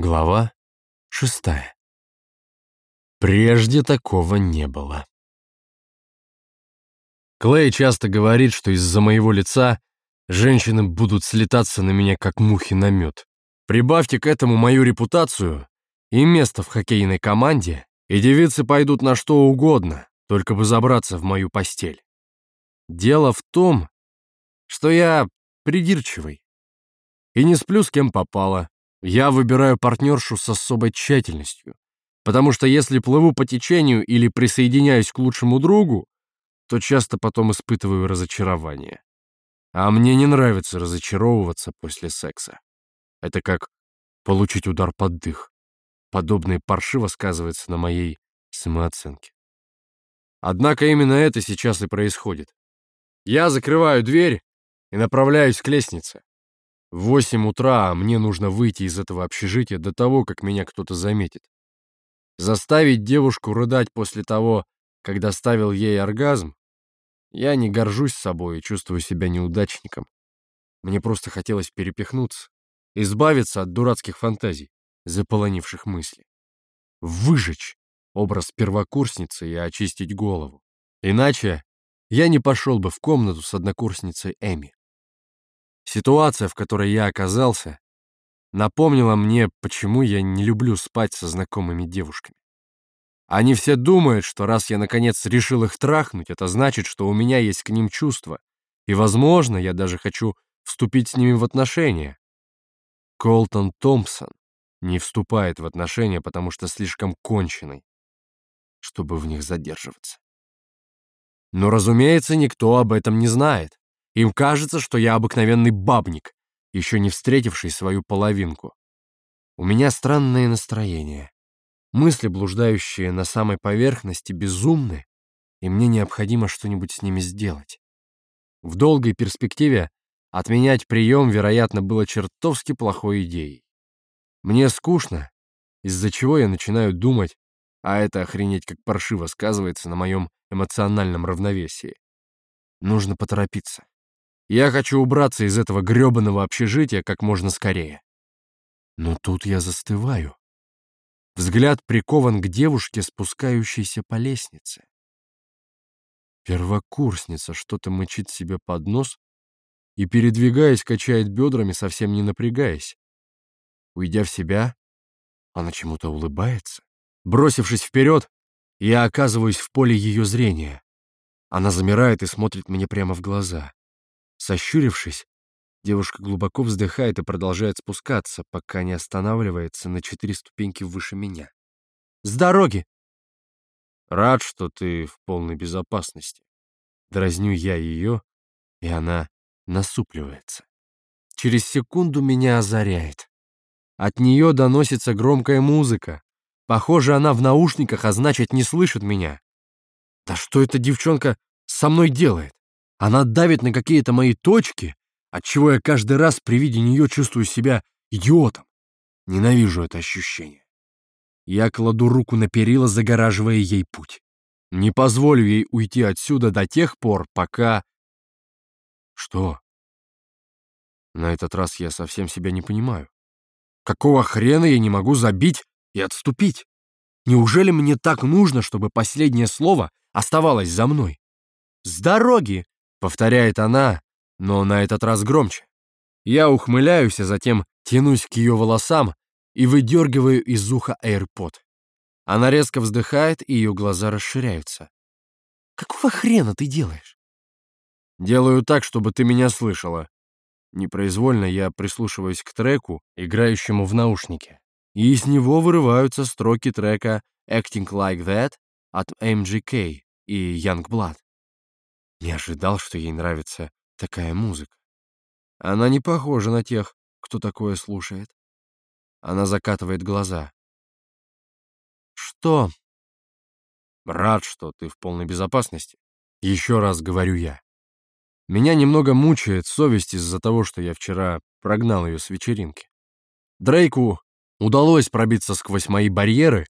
Глава шестая. Прежде такого не было. Клей часто говорит, что из-за моего лица женщины будут слетаться на меня, как мухи на мед. Прибавьте к этому мою репутацию и место в хоккейной команде, и девицы пойдут на что угодно, только бы забраться в мою постель. Дело в том, что я придирчивый и не сплю с кем попало, я выбираю партнершу с особой тщательностью, потому что если плыву по течению или присоединяюсь к лучшему другу, то часто потом испытываю разочарование. А мне не нравится разочаровываться после секса. Это как получить удар под дых. Подобное паршиво сказывается на моей самооценке. Однако именно это сейчас и происходит. Я закрываю дверь и направляюсь к лестнице. В восемь утра мне нужно выйти из этого общежития до того, как меня кто-то заметит. Заставить девушку рыдать после того, когда ставил ей оргазм, я не горжусь собой и чувствую себя неудачником. Мне просто хотелось перепихнуться, избавиться от дурацких фантазий, заполонивших мысли. Выжечь образ первокурсницы и очистить голову. Иначе я не пошел бы в комнату с однокурсницей Эми. Ситуация, в которой я оказался, напомнила мне, почему я не люблю спать со знакомыми девушками. Они все думают, что раз я наконец решил их трахнуть, это значит, что у меня есть к ним чувства, и, возможно, я даже хочу вступить с ними в отношения. Колтон Томпсон не вступает в отношения, потому что слишком конченый, чтобы в них задерживаться. Но, разумеется, никто об этом не знает. Им кажется, что я обыкновенный бабник, еще не встретивший свою половинку. У меня странное настроение. Мысли, блуждающие на самой поверхности, безумны, и мне необходимо что-нибудь с ними сделать. В долгой перспективе отменять прием, вероятно, было чертовски плохой идеей. Мне скучно, из-за чего я начинаю думать, а это охренеть как паршиво сказывается на моем эмоциональном равновесии. Нужно поторопиться. Я хочу убраться из этого грёбаного общежития как можно скорее. Но тут я застываю. Взгляд прикован к девушке, спускающейся по лестнице. Первокурсница что-то мычит себе под нос и, передвигаясь, качает бедрами, совсем не напрягаясь. Уйдя в себя, она чему-то улыбается. Бросившись вперед, я оказываюсь в поле ее зрения. Она замирает и смотрит мне прямо в глаза. Сощурившись, девушка глубоко вздыхает и продолжает спускаться, пока не останавливается на четыре ступеньки выше меня. «С дороги!» «Рад, что ты в полной безопасности». Дразню я ее, и она насупливается. Через секунду меня озаряет. От нее доносится громкая музыка. Похоже, она в наушниках, а значит, не слышит меня. Да что эта девчонка со мной делает? Она давит на какие-то мои точки, отчего я каждый раз при виде нее чувствую себя идиотом. Ненавижу это ощущение. Я кладу руку на перила, загораживая ей путь. Не позволю ей уйти отсюда до тех пор, пока... Что? На этот раз я совсем себя не понимаю. Какого хрена я не могу забить и отступить? Неужели мне так нужно, чтобы последнее слово оставалось за мной? «С дороги!» Повторяет она, но на этот раз громче. Я ухмыляюсь, а затем тянусь к ее волосам и выдергиваю из уха AirPod. Она резко вздыхает, и ее глаза расширяются. «Какого хрена ты делаешь?» «Делаю так, чтобы ты меня слышала». Непроизвольно я прислушиваюсь к треку, играющему в наушнике, и из него вырываются строки трека «Acting Like That» от MGK и Youngblood. Не ожидал, что ей нравится такая музыка. Она не похожа на тех, кто такое слушает. Она закатывает глаза. «Что?» «Рад, что ты в полной безопасности. Еще раз говорю я. Меня немного мучает совесть из-за того, что я вчера прогнал ее с вечеринки. Дрейку удалось пробиться сквозь мои барьеры,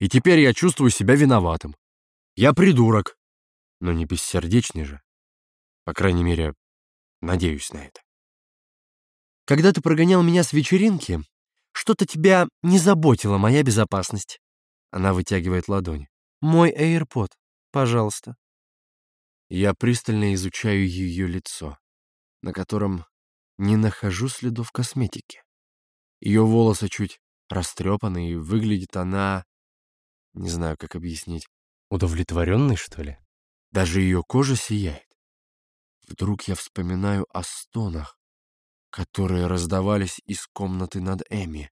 и теперь я чувствую себя виноватым. Я придурок, но не бессердечный же. По крайней мере, надеюсь на это. Когда ты прогонял меня с вечеринки, что-то тебя не заботила моя безопасность. Она вытягивает ладонь. Мой AirPod, пожалуйста. Я пристально изучаю ее лицо, на котором не нахожу следов косметики. Ее волосы чуть растрепаны, и выглядит она... Не знаю, как объяснить. Удовлетворенной, что ли? Даже ее кожа сияет. Вдруг я вспоминаю о стонах, которые раздавались из комнаты над Эми.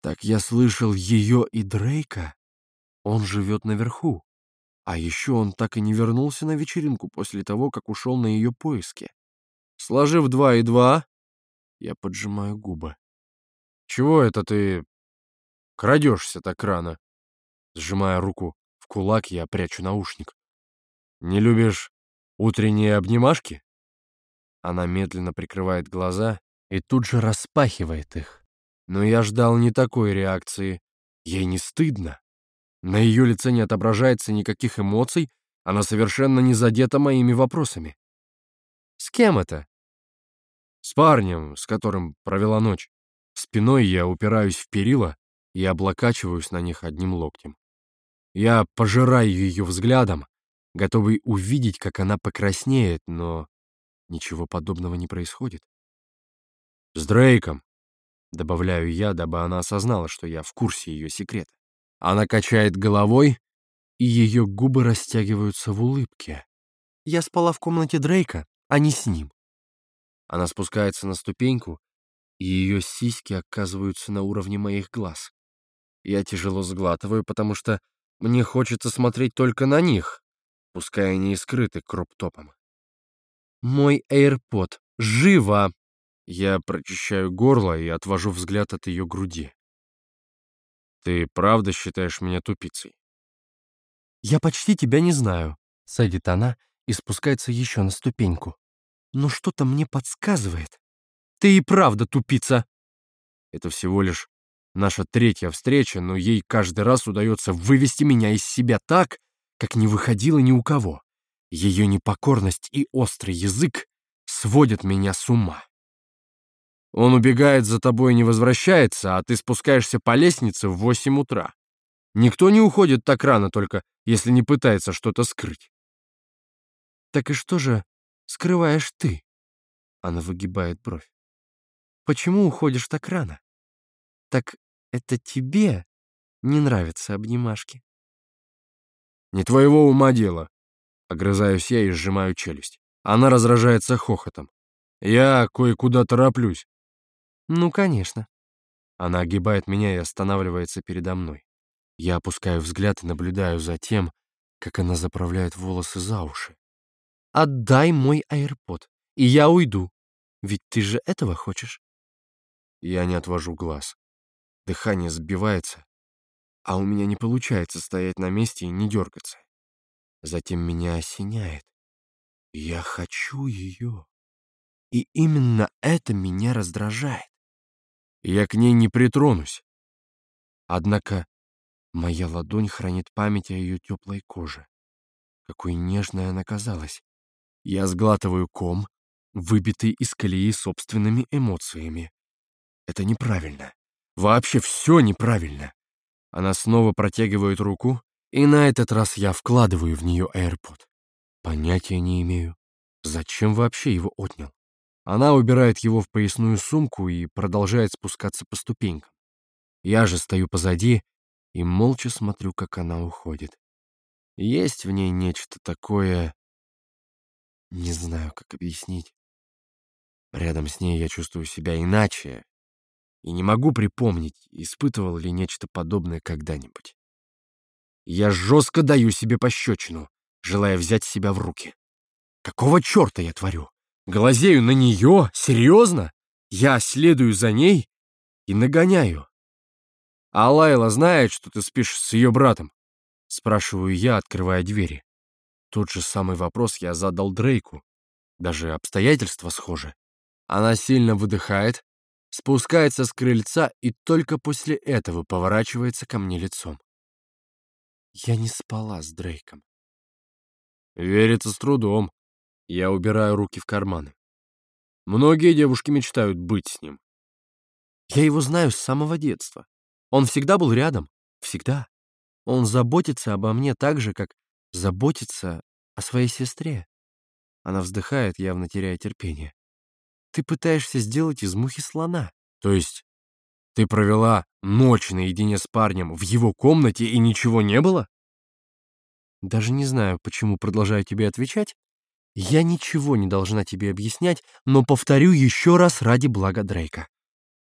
Так я слышал ее и Дрейка. Он живет наверху. А еще он так и не вернулся на вечеринку после того, как ушел на ее поиски. Сложив два и два, я поджимаю губы. «Чего это ты крадешься так рано?» Сжимая руку в кулак, я прячу наушник. «Не любишь утренние обнимашки?» Она медленно прикрывает глаза и тут же распахивает их. Но я ждал не такой реакции. Ей не стыдно. На ее лице не отображается никаких эмоций, она совершенно не задета моими вопросами. «С кем это?» «С парнем, с которым провела ночь. Спиной я упираюсь в перила и облокачиваюсь на них одним локтем. Я пожираю ее взглядом, готовый увидеть, как она покраснеет, но ничего подобного не происходит. «С Дрейком», — добавляю я, дабы она осознала, что я в курсе ее секрета. Она качает головой, и ее губы растягиваются в улыбке. «Я спала в комнате Дрейка, а не с ним». Она спускается на ступеньку, и ее сиськи оказываются на уровне моих глаз. Я тяжело сглатываю, потому что мне хочется смотреть только на них, пускай они и скрыты кроп-топом. «Мой AirPod! Живо!» Я прочищаю горло и отвожу взгляд от ее груди. «Ты правда считаешь меня тупицей?» «Я почти тебя не знаю», — садит она и спускается еще на ступеньку. «Но что-то мне подсказывает. Ты и правда тупица!» Это всего лишь наша третья встреча, но ей каждый раз удается вывести меня из себя так, как не выходило ни у кого. Ее непокорность и острый язык сводят меня с ума. Он убегает за тобой и не возвращается, а ты спускаешься по лестнице в восемь утра. Никто не уходит так рано, только если не пытается что-то скрыть. «Так и что же скрываешь ты?» Она выгибает бровь. «Почему уходишь так рано? Так это тебе не нравятся обнимашки?» «Не твоего ума дело», — огрызаюсь я и сжимаю челюсть. Она разражается хохотом. «Я кое-куда тороплюсь». «Ну, конечно». Она огибает меня и останавливается передо мной. Я опускаю взгляд и наблюдаю за тем, как она заправляет волосы за уши. «Отдай мой аирпод, и я уйду. Ведь ты же этого хочешь?» Я не отвожу глаз. Дыхание сбивается, а у меня не получается стоять на месте и не дергаться. Затем меня осеняет. Я хочу ее. И именно это меня раздражает. Я к ней не притронусь. Однако моя ладонь хранит память о ее теплой коже. Какой нежной она казалась. Я сглатываю ком, выбитый из колеи собственными эмоциями. Это неправильно. Вообще все неправильно. Она снова протягивает руку, и на этот раз я вкладываю в нее AirPod. Понятия не имею, зачем вообще его отнял. Она убирает его в поясную сумку и продолжает спускаться по ступенькам. Я же стою позади и молча смотрю, как она уходит. Есть в ней нечто такое... Не знаю, как объяснить. Рядом с ней я чувствую себя иначе, и не могу припомнить, испытывал ли нечто подобное когда-нибудь. Я жестко даю себе пощечину, желая взять себя в руки. Какого черта я творю? Глазею на нее? Серьезно? Я следую за ней и нагоняю. А Лайла знает, что ты спишь с ее братом? Спрашиваю я, открывая двери. Тот же самый вопрос я задал Дрейку. Даже обстоятельства схожи. Она сильно выдыхает, спускается с крыльца и только после этого поворачивается ко мне лицом. Я не спала с Дрейком. Верится с трудом. Я убираю руки в карманы. Многие девушки мечтают быть с ним. Я его знаю с самого детства. Он всегда был рядом. Всегда. Он заботится обо мне так же, как заботится о своей сестре. Она вздыхает, явно теряя терпение. Ты пытаешься сделать из мухи слона. То есть ты провела ночь наедине с парнем в его комнате и ничего не было? Даже не знаю, почему продолжаю тебе отвечать. Я ничего не должна тебе объяснять, но повторю еще раз ради блага Дрейка.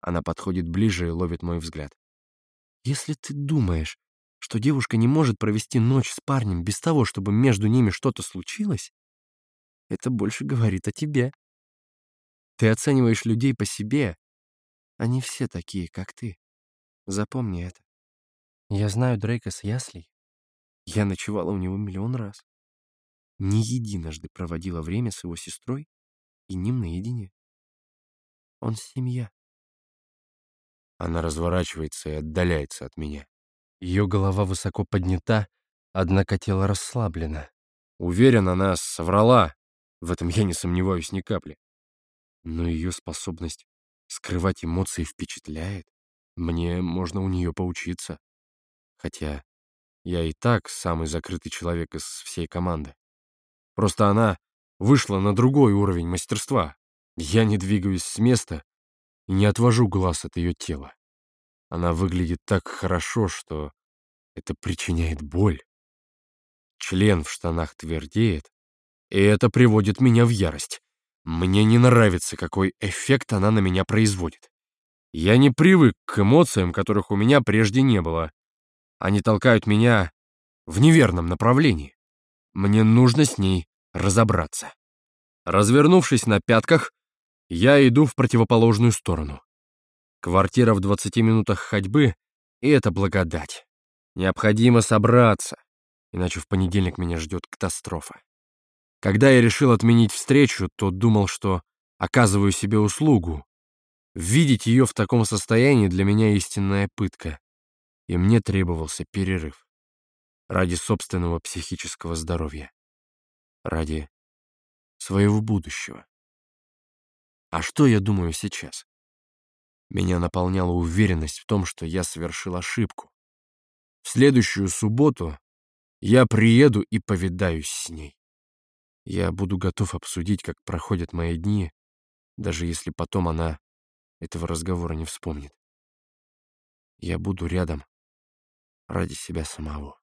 Она подходит ближе и ловит мой взгляд. Если ты думаешь, что девушка не может провести ночь с парнем без того, чтобы между ними что-то случилось, это больше говорит о тебе. Ты оцениваешь людей по себе. Они все такие, как ты. Запомни это. Я знаю Дрейка с яслей. Я ночевала у него миллион раз. Не единожды проводила время с его сестрой и ним наедине. Он семья. Она разворачивается и отдаляется от меня. Ее голова высоко поднята, однако тело расслаблено. Уверен, она соврала. В этом я не сомневаюсь ни капли. Но ее способность скрывать эмоции впечатляет. Мне можно у нее поучиться. Хотя я и так самый закрытый человек из всей команды. Просто она вышла на другой уровень мастерства. Я не двигаюсь с места и не отвожу глаз от ее тела. Она выглядит так хорошо, что это причиняет боль. Член в штанах твердеет, и это приводит меня в ярость. Мне не нравится, какой эффект она на меня производит. Я не привык к эмоциям, которых у меня прежде не было. Они толкают меня в неверном направлении. Мне нужно с ней разобраться. Развернувшись на пятках, я иду в противоположную сторону. Квартира в 20 минутах ходьбы, и это благодать. Необходимо собраться, иначе в понедельник меня ждет катастрофа. Когда я решил отменить встречу, то думал, что оказываю себе услугу. Видеть ее в таком состоянии для меня истинная пытка, и мне требовался перерыв. Ради собственного психического здоровья. Ради своего будущего. А что я думаю сейчас? Меня наполняла уверенность в том, что я совершил ошибку. В следующую субботу я приеду и повидаюсь с ней. Я буду готов обсудить, как проходят мои дни, даже если потом она этого разговора не вспомнит. Я буду рядом ради себя самого.